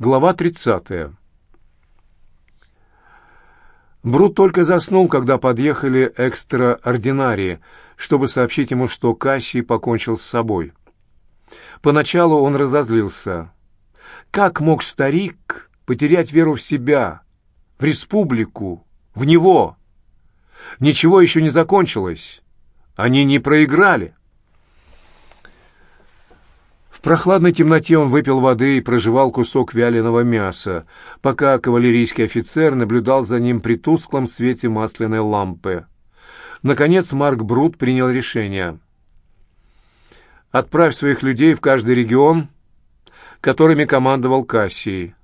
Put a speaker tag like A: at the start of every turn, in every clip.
A: Глава 30. Брут только заснул, когда подъехали экстраординарии, чтобы сообщить ему, что Кассий покончил с собой. Поначалу он разозлился. Как мог старик потерять веру в себя, в республику, в него? Ничего еще не закончилось. Они не проиграли прохладной темноте он выпил воды и прожевал кусок вяленого мяса, пока кавалерийский офицер наблюдал за ним при тусклом свете масляной лампы. Наконец Марк Брут принял решение. «Отправь своих людей в каждый регион, которыми командовал Кассий.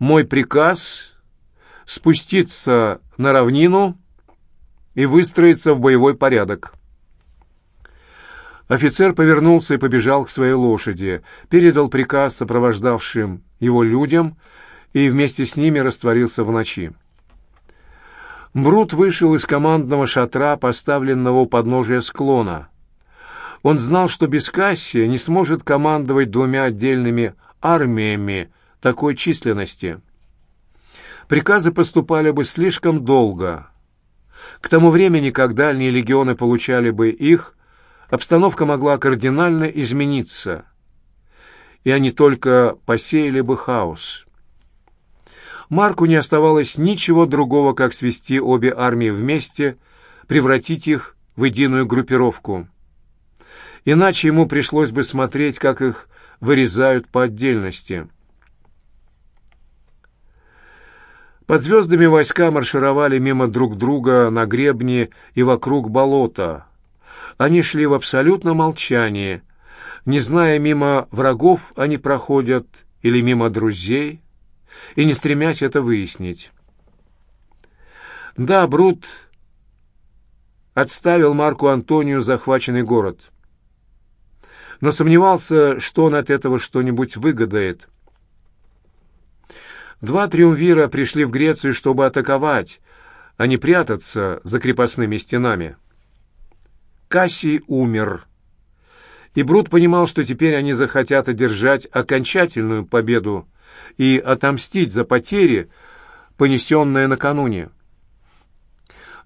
A: Мой приказ — спуститься на равнину и выстроиться в боевой порядок». Офицер повернулся и побежал к своей лошади, передал приказ сопровождавшим его людям и вместе с ними растворился в ночи. Брут вышел из командного шатра, поставленного у подножия склона. Он знал, что без Кассия не сможет командовать двумя отдельными армиями такой численности. Приказы поступали бы слишком долго. К тому времени, как дальние легионы получали бы их, обстановка могла кардинально измениться, и они только посеяли бы хаос. Марку не оставалось ничего другого, как свести обе армии вместе, превратить их в единую группировку. Иначе ему пришлось бы смотреть, как их вырезают по отдельности. Под звездами войска маршировали мимо друг друга на гребне и вокруг болота, они шли в абсолютном молчании, не зная, мимо врагов они проходят или мимо друзей, и не стремясь это выяснить. Да, Брут отставил Марку Антонию захваченный город, но сомневался, что он от этого что-нибудь выгодает. Два триумвира пришли в Грецию, чтобы атаковать, а не прятаться за крепостными стенами. Кассий умер. И Брут понимал, что теперь они захотят одержать окончательную победу и отомстить за потери, понесенные накануне.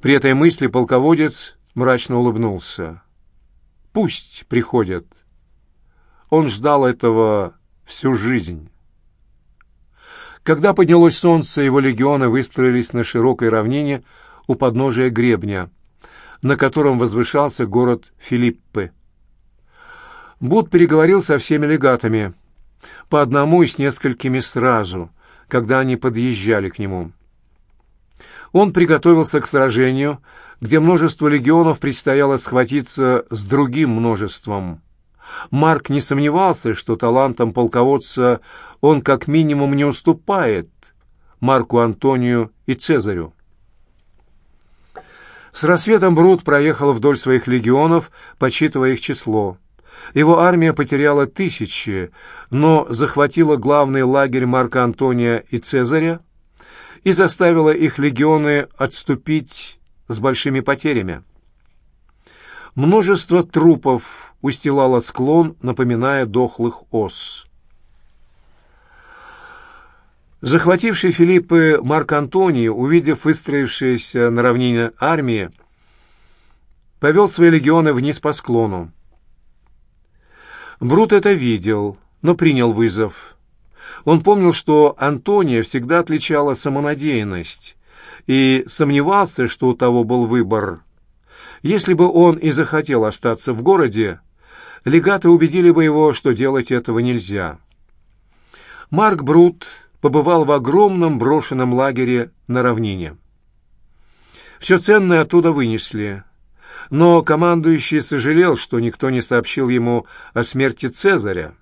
A: При этой мысли полководец мрачно улыбнулся. «Пусть приходят». Он ждал этого всю жизнь. Когда поднялось солнце, его легионы выстроились на широкой равнине у подножия гребня – на котором возвышался город Филиппы. Буд переговорил со всеми легатами, по одному и с несколькими сразу, когда они подъезжали к нему. Он приготовился к сражению, где множество легионов предстояло схватиться с другим множеством. Марк не сомневался, что талантом полководца он как минимум не уступает Марку Антонию и Цезарю. С рассветом Брут проехал вдоль своих легионов, подсчитывая их число. Его армия потеряла тысячи, но захватила главный лагерь Марка Антония и Цезаря и заставила их легионы отступить с большими потерями. Множество трупов устилало склон, напоминая дохлых ос. Захвативший Филиппы Марк Антоний, увидев выстроившиеся на равнине армии, повел свои легионы вниз по склону. Брут это видел, но принял вызов. Он помнил, что Антония всегда отличала самонадеянность, и сомневался, что у того был выбор. Если бы он и захотел остаться в городе, легаты убедили бы его, что делать этого нельзя. Марк Брут побывал в огромном брошенном лагере на равнине. Все ценное оттуда вынесли, но командующий сожалел, что никто не сообщил ему о смерти Цезаря.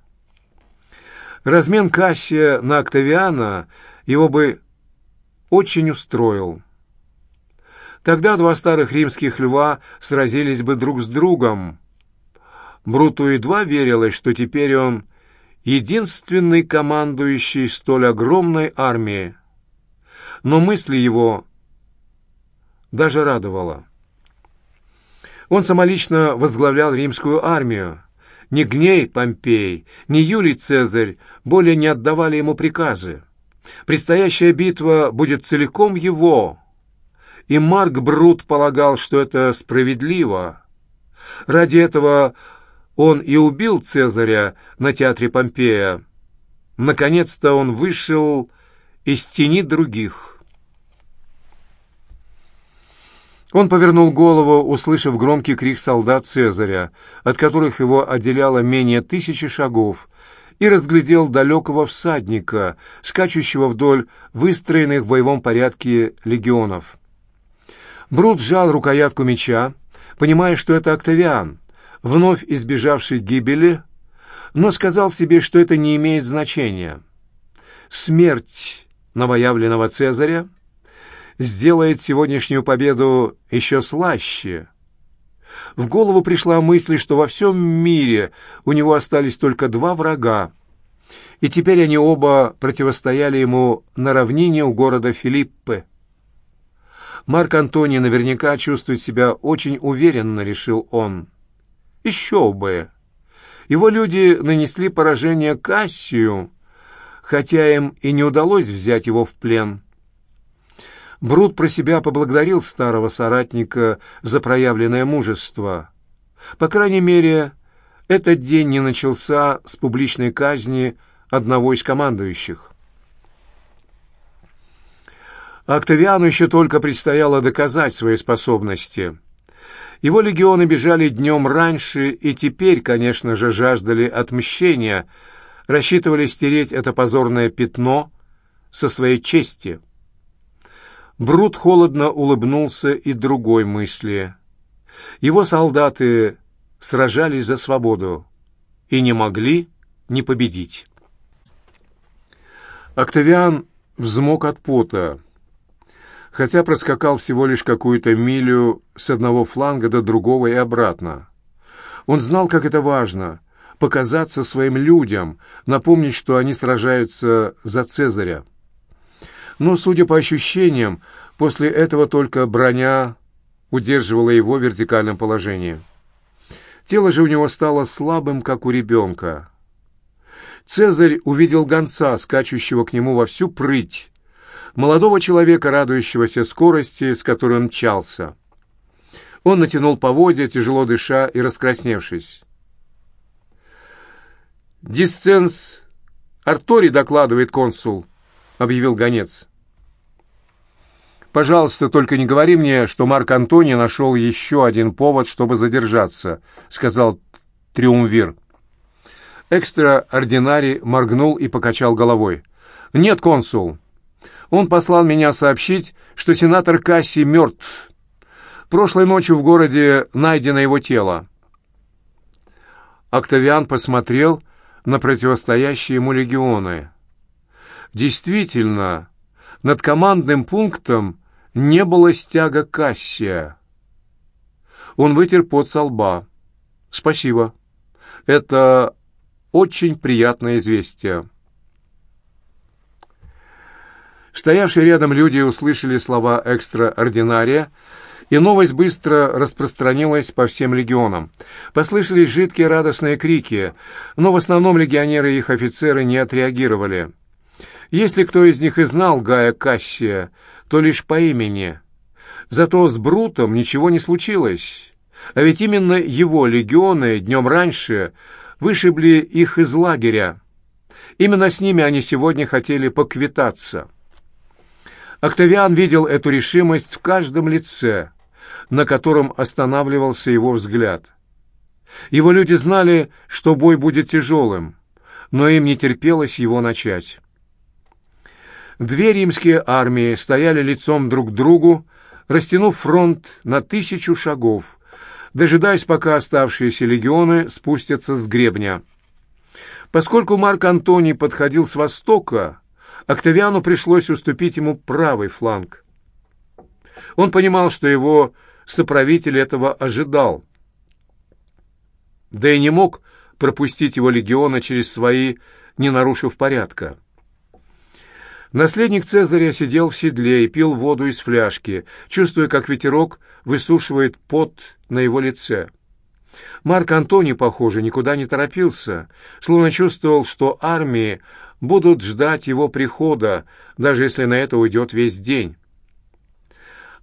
A: Размен Кассия на Октавиана его бы очень устроил. Тогда два старых римских льва сразились бы друг с другом. Бруту едва верилось, что теперь он единственный командующий столь огромной армией. Но мысли его даже радовала. Он самолично возглавлял римскую армию, Ни Гней Помпей, ни Юлий Цезарь более не отдавали ему приказы. Предстоящая битва будет целиком его. И Марк Брут полагал, что это справедливо. Ради этого он и убил Цезаря на театре Помпея. Наконец-то он вышел из тени других. Он повернул голову, услышав громкий крик солдат Цезаря, от которых его отделяло менее тысячи шагов, и разглядел далекого всадника, скачущего вдоль выстроенных в боевом порядке легионов. Брут сжал рукоятку меча, понимая, что это Октавиан, вновь избежавший гибели, но сказал себе, что это не имеет значения. Смерть новоявленного Цезаря сделает сегодняшнюю победу еще слаще. В голову пришла мысль, что во всем мире у него остались только два врага, и теперь они оба противостояли ему на равнине у города Филиппе. Марк Антоний наверняка чувствует себя очень уверенно, решил он. Еще бы! Его люди нанесли поражение Кассию, хотя им и не удалось взять его в плен. Брут про себя поблагодарил старого соратника за проявленное мужество. По крайней мере, этот день не начался с публичной казни одного из командующих. Октавиану еще только предстояло доказать свои способности. Его легионы бежали днем раньше и теперь, конечно же, жаждали отмщения, рассчитывали стереть это позорное пятно со своей чести. Брут холодно улыбнулся и другой мысли. Его солдаты сражались за свободу и не могли не победить. Октавиан взмок от пота, хотя проскакал всего лишь какую-то милю с одного фланга до другого и обратно. Он знал, как это важно — показаться своим людям, напомнить, что они сражаются за Цезаря. Но, судя по ощущениям, после этого только броня удерживала его в вертикальном положении. Тело же у него стало слабым, как у ребенка. Цезарь увидел гонца, скачущего к нему во всю прыть, молодого человека, радующегося скорости, с которой он мчался. Он натянул поводья, тяжело дыша и раскрасневшись. «Дисценс Артори докладывает консул», — объявил гонец. «Пожалуйста, только не говори мне, что Марк Антоний нашел еще один повод, чтобы задержаться», — сказал Триумвир. Экстраординарий моргнул и покачал головой. «Нет, консул. Он послал меня сообщить, что сенатор Касси мертв. Прошлой ночью в городе найдено его тело». Октавиан посмотрел на противостоящие ему легионы. Действительно, над командным пунктом не было стяга Кассия. Он вытер пот со лба. «Спасибо. Это очень приятное известие». Стоявшие рядом люди услышали слова экстраординария, и новость быстро распространилась по всем легионам. Послышались жидкие радостные крики, но в основном легионеры и их офицеры не отреагировали. Если кто из них и знал Гая Кассия, то лишь по имени. Зато с Брутом ничего не случилось. А ведь именно его легионы днем раньше вышибли их из лагеря. Именно с ними они сегодня хотели поквитаться. Октавиан видел эту решимость в каждом лице, на котором останавливался его взгляд. Его люди знали, что бой будет тяжелым, но им не терпелось его начать. Две римские армии стояли лицом друг к другу, растянув фронт на тысячу шагов, дожидаясь, пока оставшиеся легионы спустятся с гребня. Поскольку Марк Антоний подходил с востока, Октавиану пришлось уступить ему правый фланг. Он понимал, что его соправитель этого ожидал, да и не мог пропустить его легиона через свои, не нарушив порядка. Наследник Цезаря сидел в седле и пил воду из фляжки, чувствуя, как ветерок высушивает пот на его лице. Марк Антоний, похоже, никуда не торопился, словно чувствовал, что армии будут ждать его прихода, даже если на это уйдет весь день.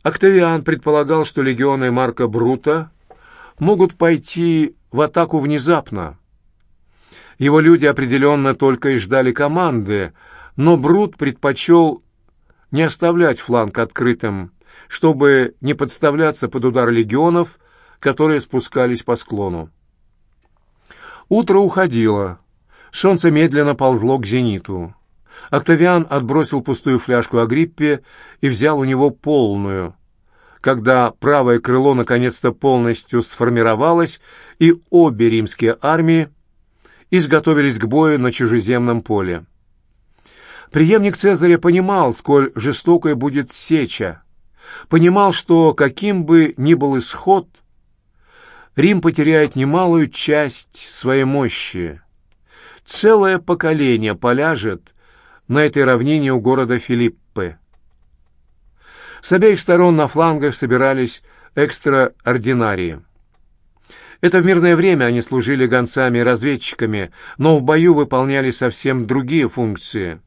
A: Октавиан предполагал, что легионы Марка Брута могут пойти в атаку внезапно. Его люди определенно только и ждали команды, но Брут предпочел не оставлять фланг открытым, чтобы не подставляться под удар легионов, которые спускались по склону. Утро уходило. Солнце медленно ползло к зениту. Октавиан отбросил пустую фляжку Агриппе и взял у него полную, когда правое крыло наконец-то полностью сформировалось, и обе римские армии изготовились к бою на чужеземном поле. Приемник Цезаря понимал, сколь жестокой будет сеча, понимал, что каким бы ни был исход, Рим потеряет немалую часть своей мощи. Целое поколение поляжет на этой равнине у города Филиппы. С обеих сторон на флангах собирались экстраординарии. Это в мирное время они служили гонцами и разведчиками, но в бою выполняли совсем другие функции.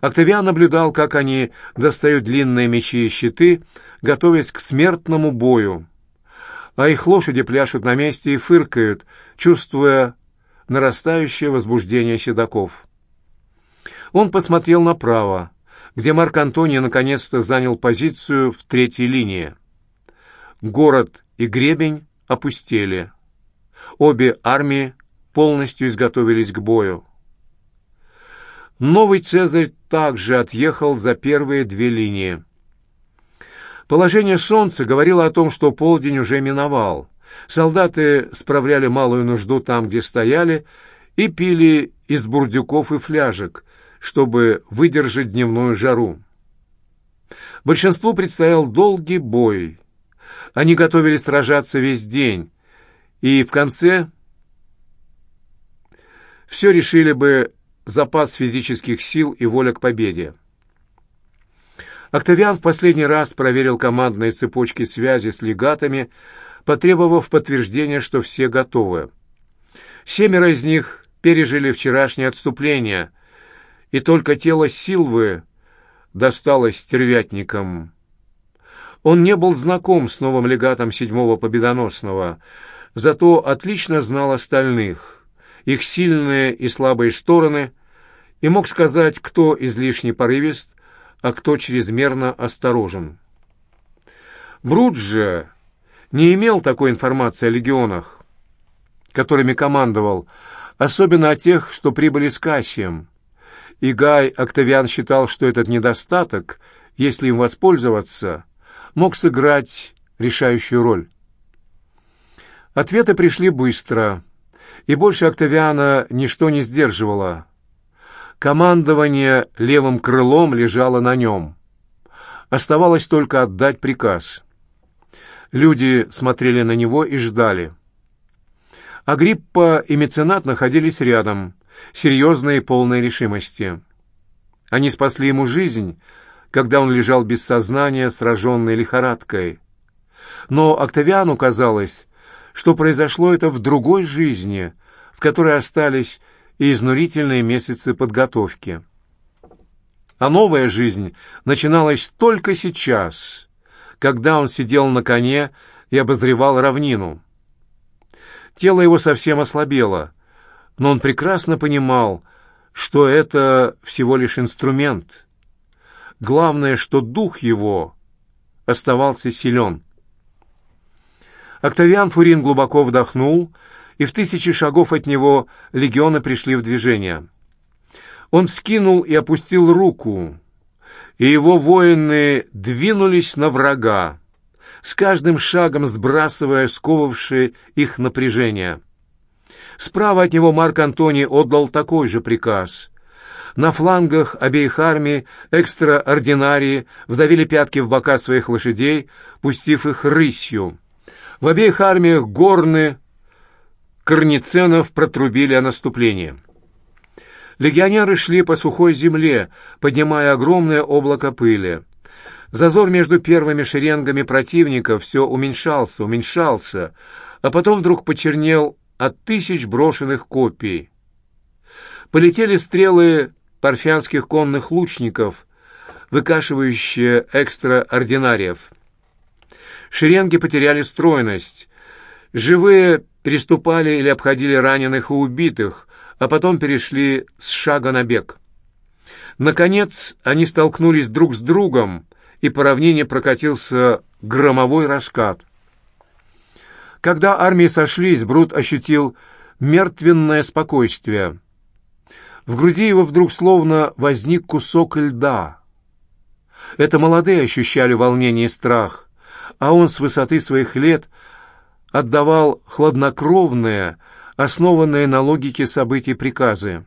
A: Октавиан наблюдал, как они достают длинные мечи и щиты, готовясь к смертному бою. А их лошади пляшут на месте и фыркают, чувствуя нарастающее возбуждение седаков. Он посмотрел направо, где Марк Антоний наконец-то занял позицию в третьей линии. Город и гребень опустели. Обе армии полностью изготовились к бою. Новый Цезарь также отъехал за первые две линии. Положение солнца говорило о том, что полдень уже миновал. Солдаты справляли малую нужду там, где стояли, и пили из бурдюков и фляжек, чтобы выдержать дневную жару. Большинству предстоял долгий бой. Они готовились сражаться весь день, и в конце все решили бы запас физических сил и воля к победе. Октавиан в последний раз проверил командные цепочки связи с легатами, потребовав подтверждения, что все готовы. Семеро из них пережили вчерашнее отступление, и только тело Силвы досталось стервятникам. Он не был знаком с новым легатом седьмого победоносного, зато отлично знал остальных, их сильные и слабые стороны, и мог сказать, кто излишне порывист, а кто чрезмерно осторожен. Брут же не имел такой информации о легионах, которыми командовал, особенно о тех, что прибыли с Кассием. И Гай Октавиан считал, что этот недостаток, если им воспользоваться, мог сыграть решающую роль. Ответы пришли быстро, и больше Октавиана ничто не сдерживало. Командование левым крылом лежало на нем. Оставалось только отдать приказ. Люди смотрели на него и ждали. Агриппа и меценат находились рядом, серьезные и полные решимости. Они спасли ему жизнь, когда он лежал без сознания, сраженный лихорадкой. Но Октавиану казалось, что произошло это в другой жизни, в которой остались и изнурительные месяцы подготовки. А новая жизнь начиналась только сейчас, когда он сидел на коне и обозревал равнину. Тело его совсем ослабело, но он прекрасно понимал, что это всего лишь инструмент. Главное, что дух его оставался силен. Октавиан Фурин глубоко вдохнул, и в тысячи шагов от него легионы пришли в движение. Он вскинул и опустил руку, и его воины двинулись на врага, с каждым шагом сбрасывая сковывавшее их напряжение. Справа от него Марк Антоний отдал такой же приказ. На флангах обеих армий экстраординарии вдавили пятки в бока своих лошадей, пустив их рысью. В обеих армиях горны Корниценов протрубили о наступлении. Легионеры шли по сухой земле, поднимая огромное облако пыли. Зазор между первыми шеренгами противника все уменьшался, уменьшался, а потом вдруг почернел от тысяч брошенных копий. Полетели стрелы парфянских конных лучников, выкашивающие экстраординариев. Шеренги потеряли стройность. Живые переступали или обходили раненых и убитых, а потом перешли с шага на бег. Наконец они столкнулись друг с другом, и по равнине прокатился громовой раскат. Когда армии сошлись, Брут ощутил мертвенное спокойствие. В груди его вдруг словно возник кусок льда. Это молодые ощущали волнение и страх, а он с высоты своих лет отдавал хладнокровные, основанные на логике событий приказы.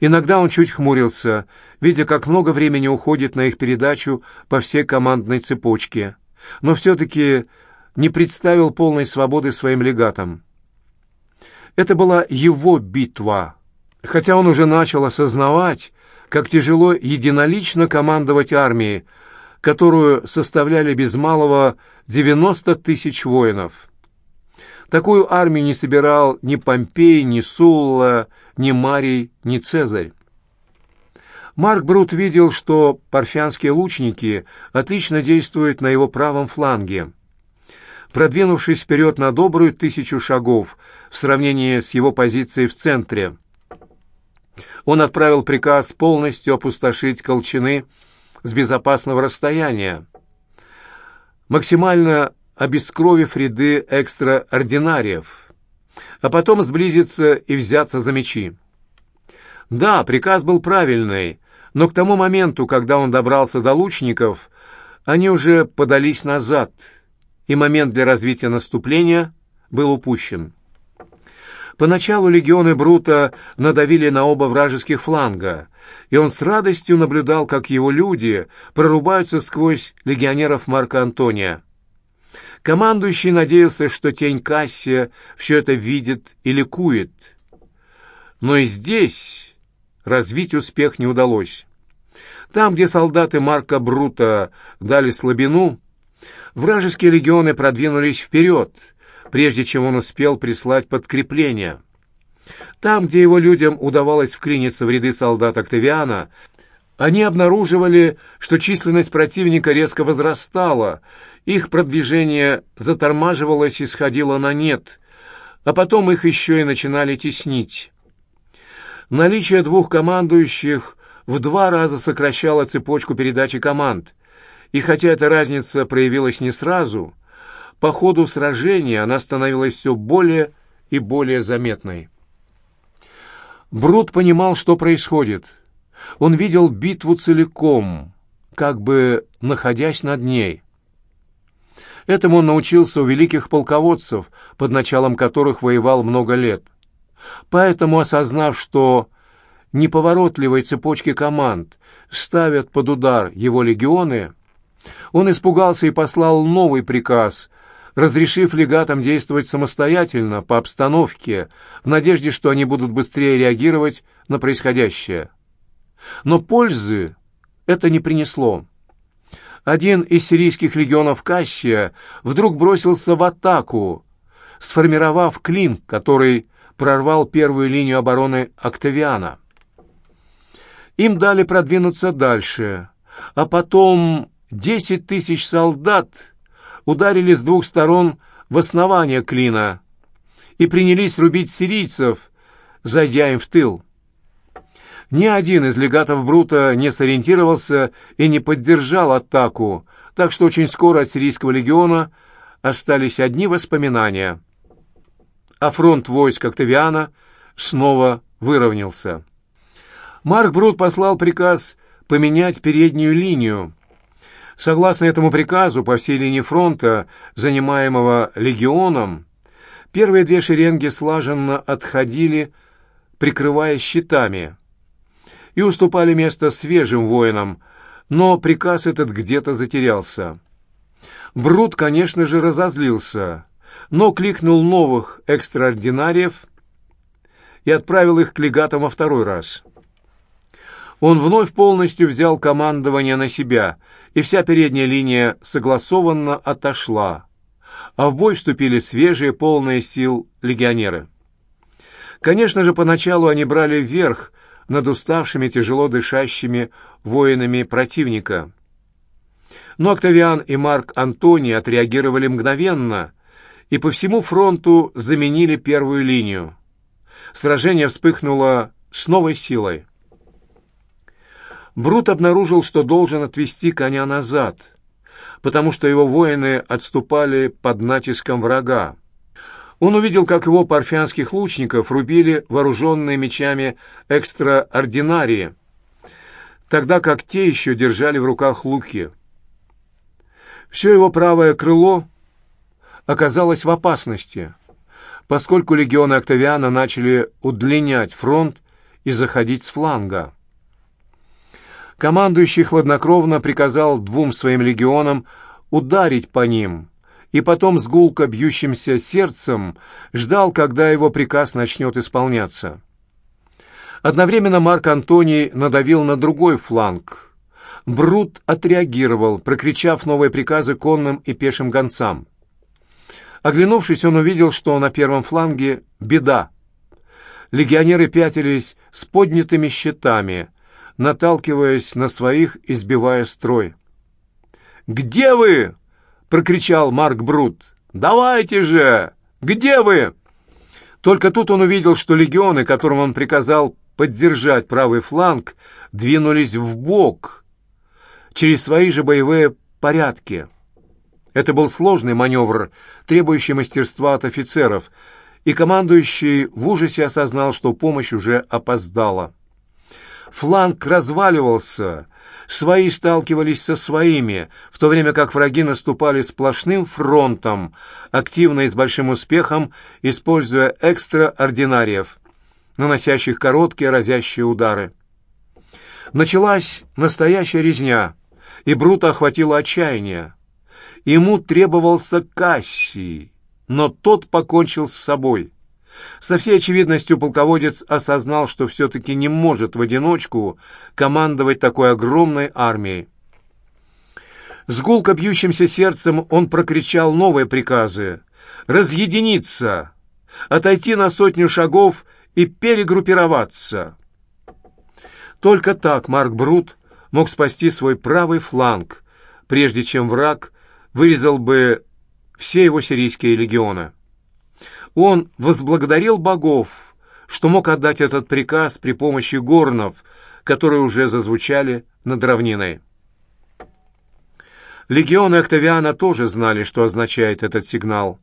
A: Иногда он чуть хмурился, видя, как много времени уходит на их передачу по всей командной цепочке, но все-таки не представил полной свободы своим легатам. Это была его битва, хотя он уже начал осознавать, как тяжело единолично командовать армией, которую составляли без малого 90 тысяч воинов. Такую армию не собирал ни Помпей, ни Сулла, ни Марий, ни Цезарь. Марк Брут видел, что парфянские лучники отлично действуют на его правом фланге. Продвинувшись вперед на добрую тысячу шагов в сравнении с его позицией в центре, он отправил приказ полностью опустошить колчаны с безопасного расстояния, максимально обескровив ряды экстраординариев, а потом сблизиться и взяться за мечи. Да, приказ был правильный, но к тому моменту, когда он добрался до лучников, они уже подались назад, и момент для развития наступления был упущен. Поначалу легионы Брута надавили на оба вражеских фланга, и он с радостью наблюдал, как его люди прорубаются сквозь легионеров Марка Антония. Командующий надеялся, что тень Кассия все это видит и ликует. Но и здесь развить успех не удалось. Там, где солдаты Марка Брута дали слабину, вражеские легионы продвинулись вперед, прежде чем он успел прислать подкрепление. Там, где его людям удавалось вклиниться в ряды солдат Октавиана, они обнаруживали, что численность противника резко возрастала, их продвижение затормаживалось и сходило на нет, а потом их еще и начинали теснить. Наличие двух командующих в два раза сокращало цепочку передачи команд, и хотя эта разница проявилась не сразу, по ходу сражения она становилась все более и более заметной. Брут понимал, что происходит. Он видел битву целиком, как бы находясь над ней. Этому он научился у великих полководцев, под началом которых воевал много лет. Поэтому, осознав, что неповоротливой цепочки команд ставят под удар его легионы, он испугался и послал новый приказ, разрешив легатам действовать самостоятельно, по обстановке, в надежде, что они будут быстрее реагировать на происходящее. Но пользы это не принесло один из сирийских легионов Кассия вдруг бросился в атаку, сформировав клин, который прорвал первую линию обороны Октавиана. Им дали продвинуться дальше, а потом десять тысяч солдат ударили с двух сторон в основание клина и принялись рубить сирийцев, зайдя им в тыл. Ни один из легатов Брута не сориентировался и не поддержал атаку, так что очень скоро от сирийского легиона остались одни воспоминания. А фронт войск Октавиана снова выровнялся. Марк Брут послал приказ поменять переднюю линию. Согласно этому приказу, по всей линии фронта, занимаемого легионом, первые две шеренги слаженно отходили, прикрываясь щитами и уступали место свежим воинам, но приказ этот где-то затерялся. Брут, конечно же, разозлился, но кликнул новых экстраординариев и отправил их к легатам во второй раз. Он вновь полностью взял командование на себя, и вся передняя линия согласованно отошла, а в бой вступили свежие, полные сил легионеры. Конечно же, поначалу они брали вверх над уставшими, тяжело дышащими воинами противника. Но Октавиан и Марк Антоний отреагировали мгновенно и по всему фронту заменили первую линию. Сражение вспыхнуло с новой силой. Брут обнаружил, что должен отвести коня назад, потому что его воины отступали под натиском врага. Он увидел, как его парфянских лучников рубили вооруженные мечами экстраординарии, тогда как те еще держали в руках луки. Все его правое крыло оказалось в опасности, поскольку легионы Октавиана начали удлинять фронт и заходить с фланга. Командующий хладнокровно приказал двум своим легионам ударить по ним, и потом с гулко бьющимся сердцем ждал, когда его приказ начнет исполняться. Одновременно Марк Антоний надавил на другой фланг. Брут отреагировал, прокричав новые приказы конным и пешим гонцам. Оглянувшись, он увидел, что на первом фланге беда. Легионеры пятились с поднятыми щитами — наталкиваясь на своих и сбивая строй. «Где вы?» — прокричал Марк Брут. «Давайте же! Где вы?» Только тут он увидел, что легионы, которым он приказал поддержать правый фланг, двинулись в бок через свои же боевые порядки. Это был сложный маневр, требующий мастерства от офицеров, и командующий в ужасе осознал, что помощь уже опоздала. Фланг разваливался, свои сталкивались со своими, в то время как враги наступали сплошным фронтом, активно и с большим успехом, используя экстраординариев, наносящих короткие разящие удары. Началась настоящая резня, и Брута охватило отчаяние. Ему требовался Кассий, но тот покончил с собой. Со всей очевидностью полководец осознал, что все-таки не может в одиночку командовать такой огромной армией. С гулко бьющимся сердцем он прокричал новые приказы «Разъединиться! Отойти на сотню шагов и перегруппироваться!» Только так Марк Брут мог спасти свой правый фланг, прежде чем враг вырезал бы все его сирийские легионы. Он возблагодарил богов, что мог отдать этот приказ при помощи горнов, которые уже зазвучали над равниной. Легионы Октавиана тоже знали, что означает этот сигнал.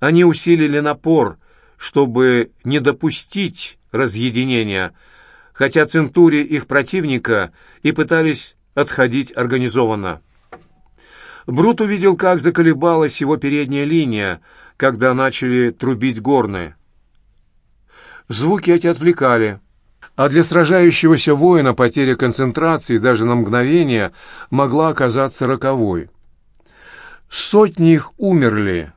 A: Они усилили напор, чтобы не допустить разъединения, хотя центури их противника и пытались отходить организованно. Брут увидел, как заколебалась его передняя линия, когда начали трубить горны. Звуки эти отвлекали, а для сражающегося воина потеря концентрации даже на мгновение могла оказаться роковой. Сотни их умерли,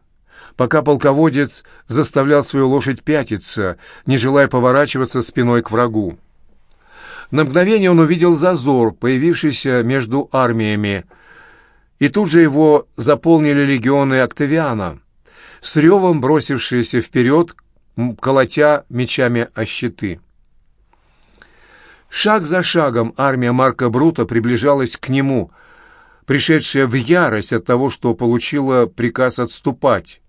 A: пока полководец заставлял свою лошадь пятиться, не желая поворачиваться спиной к врагу. На мгновение он увидел зазор, появившийся между армиями, и тут же его заполнили легионы Октавиана — с ревом бросившиеся вперед, колотя мечами о щиты. Шаг за шагом армия Марка Брута приближалась к нему, пришедшая в ярость от того, что получила приказ отступать.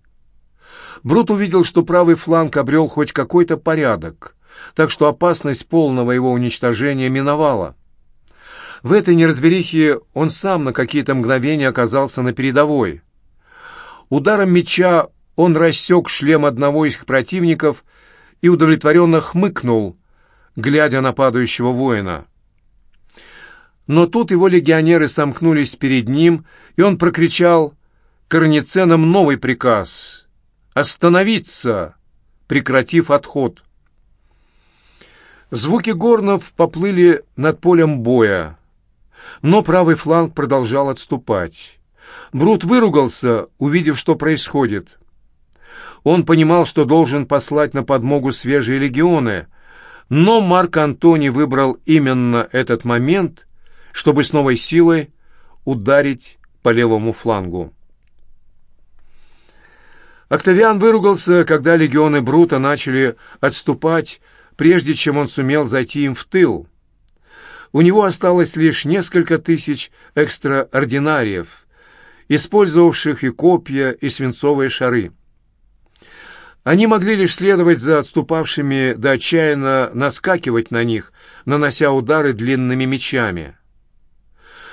A: Брут увидел, что правый фланг обрел хоть какой-то порядок, так что опасность полного его уничтожения миновала. В этой неразберихе он сам на какие-то мгновения оказался на передовой. Ударом меча он рассек шлем одного из их противников и удовлетворенно хмыкнул, глядя на падающего воина. Но тут его легионеры сомкнулись перед ним, и он прокричал корниценам новый приказ — «Остановиться!» прекратив отход. Звуки горнов поплыли над полем боя, но правый фланг продолжал отступать. Брут выругался, увидев, что происходит. Он понимал, что должен послать на подмогу свежие легионы, но Марк Антоний выбрал именно этот момент, чтобы с новой силой ударить по левому флангу. Октавиан выругался, когда легионы Брута начали отступать, прежде чем он сумел зайти им в тыл. У него осталось лишь несколько тысяч экстраординариев, использовавших и копья, и свинцовые шары. Они могли лишь следовать за отступавшими да отчаянно наскакивать на них, нанося удары длинными мечами.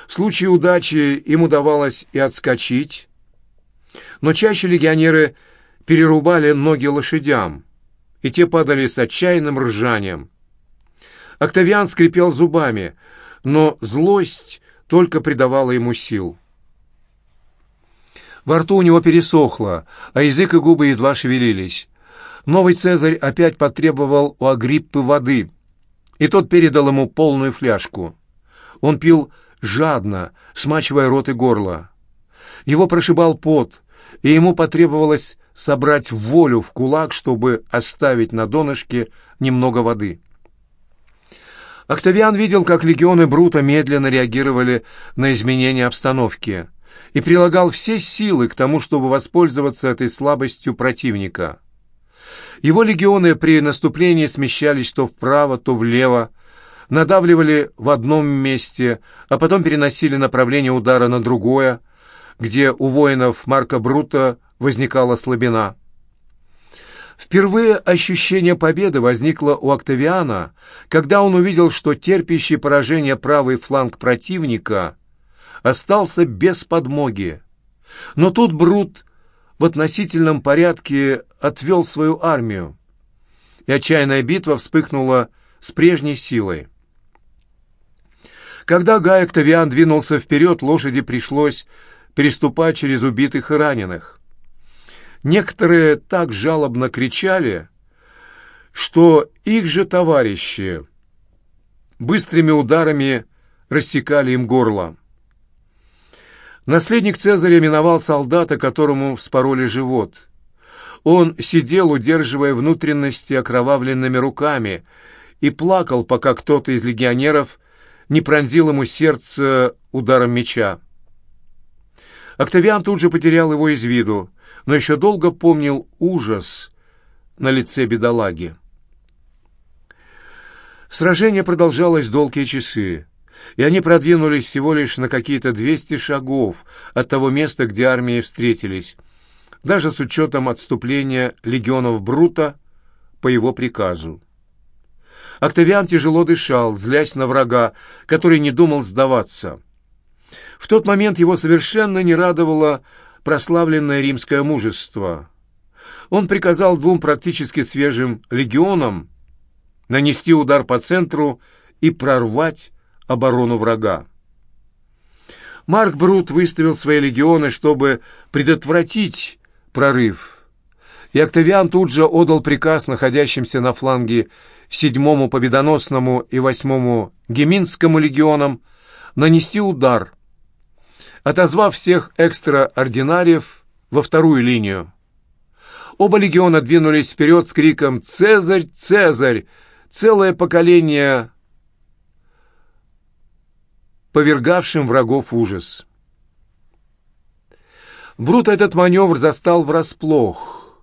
A: В случае удачи им удавалось и отскочить, но чаще легионеры перерубали ноги лошадям, и те падали с отчаянным ржанием. Октавиан скрипел зубами, но злость только придавала ему сил. Во рту у него пересохло, а язык и губы едва шевелились. Новый Цезарь опять потребовал у Агриппы воды, и тот передал ему полную фляжку. Он пил жадно, смачивая рот и горло. Его прошибал пот, и ему потребовалось собрать волю в кулак, чтобы оставить на донышке немного воды. Октавиан видел, как легионы Брута медленно реагировали на изменения обстановки и прилагал все силы к тому, чтобы воспользоваться этой слабостью противника. Его легионы при наступлении смещались то вправо, то влево, надавливали в одном месте, а потом переносили направление удара на другое, где у воинов Марка Брута возникала слабина. Впервые ощущение победы возникло у Октавиана, когда он увидел, что терпящий поражение правый фланг противника остался без подмоги. Но тут Брут в относительном порядке отвел свою армию, и отчаянная битва вспыхнула с прежней силой. Когда Гай Октавиан двинулся вперед, лошади пришлось переступать через убитых и раненых. Некоторые так жалобно кричали, что их же товарищи быстрыми ударами рассекали им горло. Наследник Цезаря миновал солдата, которому вспороли живот. Он сидел, удерживая внутренности окровавленными руками, и плакал, пока кто-то из легионеров не пронзил ему сердце ударом меча. Октавиан тут же потерял его из виду, но еще долго помнил ужас на лице бедолаги. Сражение продолжалось долгие часы, и они продвинулись всего лишь на какие-то 200 шагов от того места, где армии встретились, даже с учетом отступления легионов Брута по его приказу. Октавиан тяжело дышал, злясь на врага, который не думал сдаваться. В тот момент его совершенно не радовало прославленное римское мужество. Он приказал двум практически свежим легионам нанести удар по центру и прорвать оборону врага. Марк Брут выставил свои легионы, чтобы предотвратить прорыв, и Октавиан тут же отдал приказ находящимся на фланге седьмому победоносному и восьмому Геминскому легионам нанести удар, отозвав всех экстраординариев во вторую линию. Оба легиона двинулись вперед с криком «Цезарь! Цезарь!» Целое поколение повергавшим врагов ужас. Брут этот маневр застал врасплох.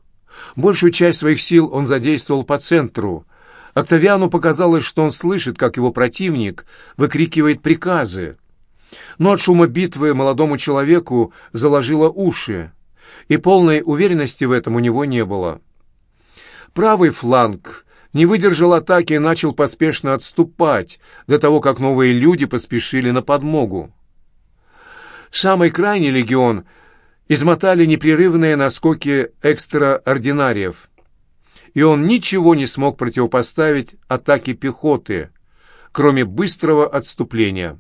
A: Большую часть своих сил он задействовал по центру, Октавиану показалось, что он слышит, как его противник выкрикивает приказы. Но от шума битвы молодому человеку заложило уши, и полной уверенности в этом у него не было. Правый фланг не выдержал атаки и начал поспешно отступать, до того, как новые люди поспешили на подмогу. Самый крайний легион измотали непрерывные наскоки экстраординариев и он ничего не смог противопоставить атаке пехоты, кроме быстрого отступления.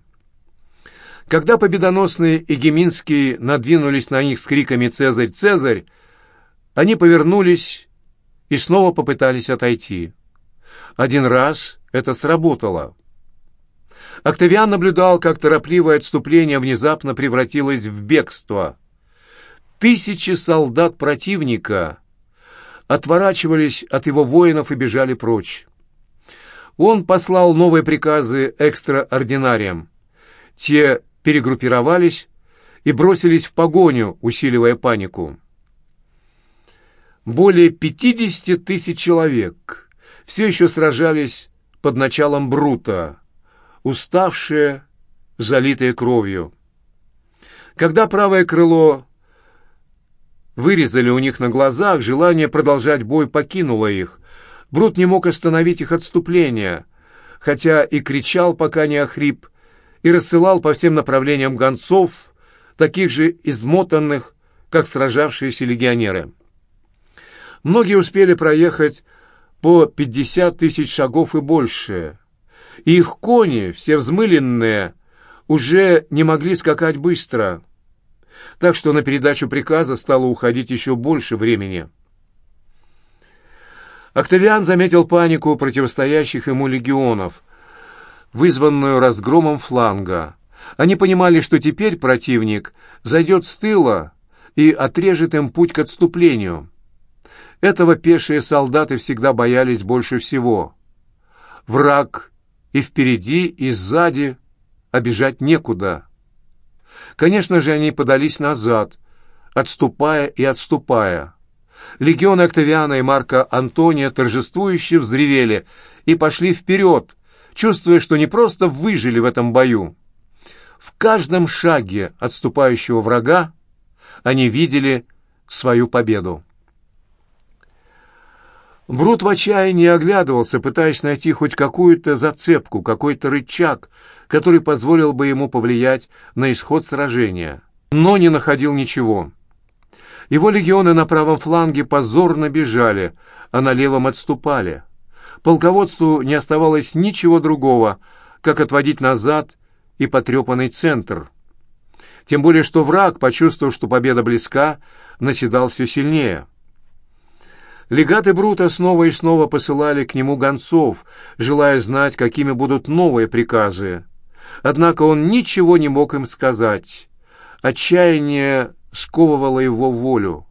A: Когда победоносные эгеминские надвинулись на них с криками «Цезарь! Цезарь!», они повернулись и снова попытались отойти. Один раз это сработало. Октавиан наблюдал, как торопливое отступление внезапно превратилось в бегство. Тысячи солдат противника отворачивались от его воинов и бежали прочь. Он послал новые приказы экстраординариям. Те перегруппировались и бросились в погоню, усиливая панику. более 50 тысяч человек все еще сражались под началом Брута, уставшие, залитые кровью. Когда правое крыло вырезали у них на глазах, желание продолжать бой покинуло их. Брут не мог остановить их отступление, хотя и кричал, пока не охрип, и рассылал по всем направлениям гонцов, таких же измотанных, как сражавшиеся легионеры. Многие успели проехать по пятьдесят тысяч шагов и больше, и их кони, все взмыленные, уже не могли скакать быстро, так что на передачу приказа стало уходить еще больше времени. Октавиан заметил панику противостоящих ему легионов, вызванную разгромом фланга. Они понимали, что теперь противник зайдет с тыла и отрежет им путь к отступлению. Этого пешие солдаты всегда боялись больше всего. Враг и впереди, и сзади, обижать некуда. Конечно же, они подались назад, отступая и отступая. Легионы Октавиана и Марка Антония торжествующе взревели и пошли вперед, чувствуя, что не просто выжили в этом бою. В каждом шаге отступающего врага они видели свою победу. Брут в отчаянии оглядывался, пытаясь найти хоть какую-то зацепку, какой-то рычаг, который позволил бы ему повлиять на исход сражения. Но не находил ничего. Его легионы на правом фланге позорно бежали, а на левом отступали. Полководцу не оставалось ничего другого, как отводить назад и потрепанный центр. Тем более, что враг, почувствовав, что победа близка, наседал все сильнее. Легаты Брута снова и снова посылали к нему гонцов, желая знать, какими будут новые приказы. Однако он ничего не мог им сказать. Отчаяние сковывало его волю.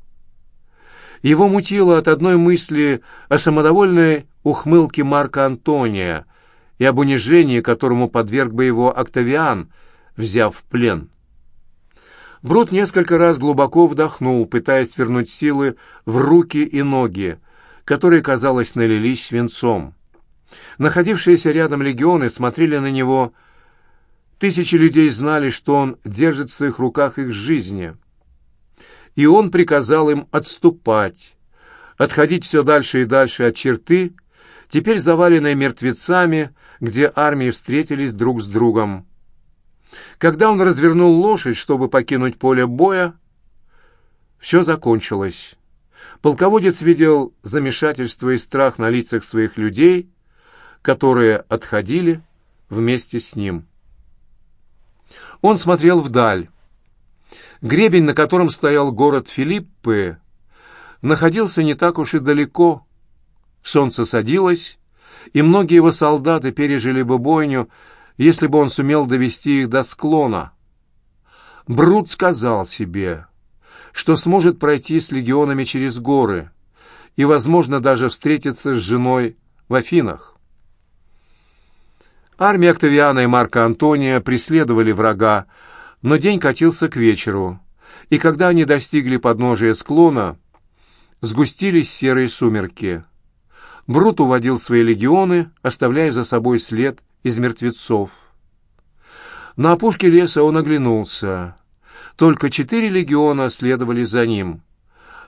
A: Его мутило от одной мысли о самодовольной ухмылке Марка Антония и об унижении, которому подверг бы его Октавиан, взяв в плен. Брут несколько раз глубоко вдохнул, пытаясь вернуть силы в руки и ноги, которые, казалось, налились свинцом. Находившиеся рядом легионы смотрели на него. Тысячи людей знали, что он держит в своих руках их жизни. И он приказал им отступать, отходить все дальше и дальше от черты, теперь заваленной мертвецами, где армии встретились друг с другом. Когда он развернул лошадь, чтобы покинуть поле боя, все закончилось. Полководец видел замешательство и страх на лицах своих людей, которые отходили вместе с ним. Он смотрел вдаль. Гребень, на котором стоял город Филиппы, находился не так уж и далеко. Солнце садилось, и многие его солдаты пережили бы бойню, если бы он сумел довести их до склона. Брут сказал себе, что сможет пройти с легионами через горы и, возможно, даже встретиться с женой в Афинах. Армия Октавиана и Марка Антония преследовали врага, но день катился к вечеру, и когда они достигли подножия склона, сгустились серые сумерки. Брут уводил свои легионы, оставляя за собой след из мертвецов. На опушке леса он оглянулся. Только четыре легиона следовали за ним.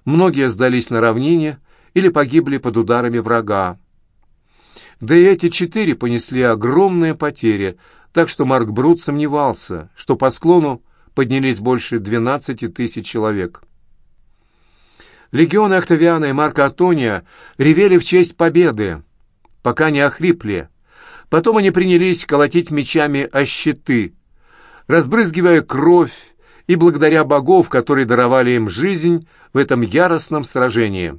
A: Многие сдались на равнине или погибли под ударами врага. Да и эти четыре понесли огромные потери, так что Марк Брут сомневался, что по склону поднялись больше двенадцати тысяч человек. Легионы Октавиана и Марка Антония ревели в честь победы, пока не охрипли. Потом они принялись колотить мечами о щиты, разбрызгивая кровь и благодаря богов, которые даровали им жизнь в этом яростном сражении.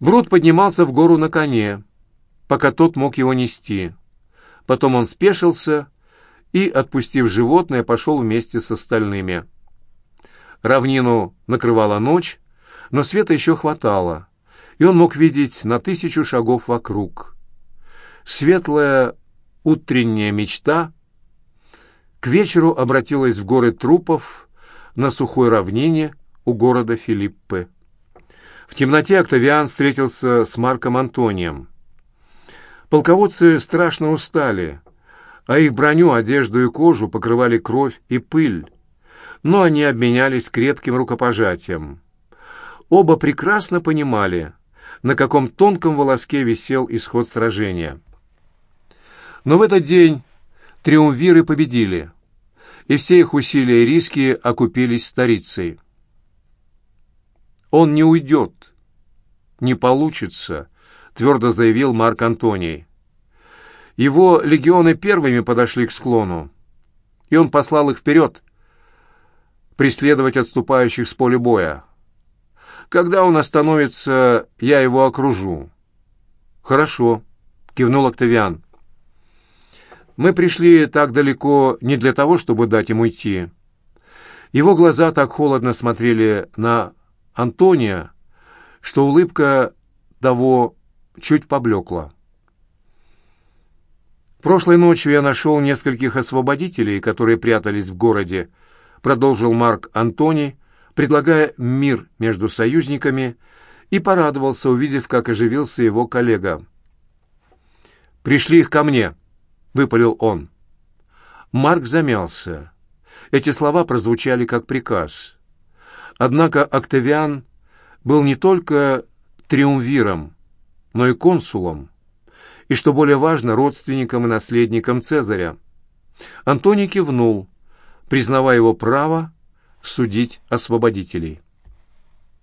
A: Брут поднимался в гору на коне, пока тот мог его нести. Потом он спешился и, отпустив животное, пошел вместе с остальными. Равнину накрывала ночь, но света еще хватало, и он мог видеть на тысячу шагов вокруг. Светлая утренняя мечта к вечеру обратилась в горы трупов на сухой равнине у города Филиппы. В темноте Октавиан встретился с Марком Антонием. Полководцы страшно устали, а их броню, одежду и кожу покрывали кровь и пыль, но они обменялись крепким рукопожатием. Оба прекрасно понимали, на каком тонком волоске висел исход сражения. Но в этот день триумвиры победили, и все их усилия и риски окупились старицей. «Он не уйдет, не получится», — твердо заявил Марк Антоний. Его легионы первыми подошли к склону, и он послал их вперед, преследовать отступающих с поля боя. Когда он остановится, я его окружу. «Хорошо», — кивнул Октавиан. «Мы пришли так далеко не для того, чтобы дать ему идти». Его глаза так холодно смотрели на Антония, что улыбка того чуть поблекла. «Прошлой ночью я нашел нескольких освободителей, которые прятались в городе», продолжил Марк Антоний, предлагая мир между союзниками, и порадовался, увидев, как оживился его коллега. «Пришли их ко мне», — выпалил он. Марк замялся. Эти слова прозвучали как приказ. Однако Октавиан был не только триумвиром, но и консулом, и, что более важно, родственником и наследником Цезаря. Антоний кивнул, признавая его право судить освободителей.